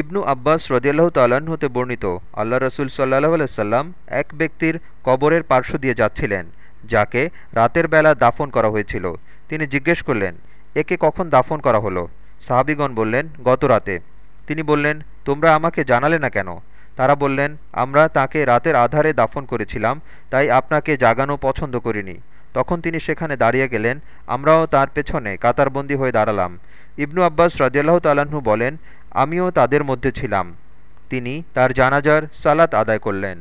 ইবনু আব্বাস রদিয়াল্লাহ তাল্লাহ্ন হতে বর্ণিত আল্লাহ রসুল সাল্লাহ আলাইসাল্লাম এক ব্যক্তির কবরের পার্শ্ব দিয়ে যাচ্ছিলেন, যাকে রাতের বেলা দাফন করা হয়েছিল। তিনি জিজ্ঞেস করলেন, একে কখন দাফন করা হলো? সাহাবিগণ বললেন, গত রাতে। তিনি বললেন, তোমরা আমাকে জানালে না কেন? তারা বললেন, আমরা তাকে রাতের আধারে দাফন করেছিলাম, তাই আপনাকে জাগানো পছন্দ করিনি। তখন তিনি সেখানে দাঁড়িয়ে গেলেন, আমরাও তার পেছনে কাতারবন্দি হয়ে দাঁড়ালাম। ইবনু আব্বাস রাজিয়াল্লাহ তাল্লাহ্ন বলেন আমিও তাদের মধ্যে ছিলাম। তিনি তার জানাজার সালাত আদায় করলেন।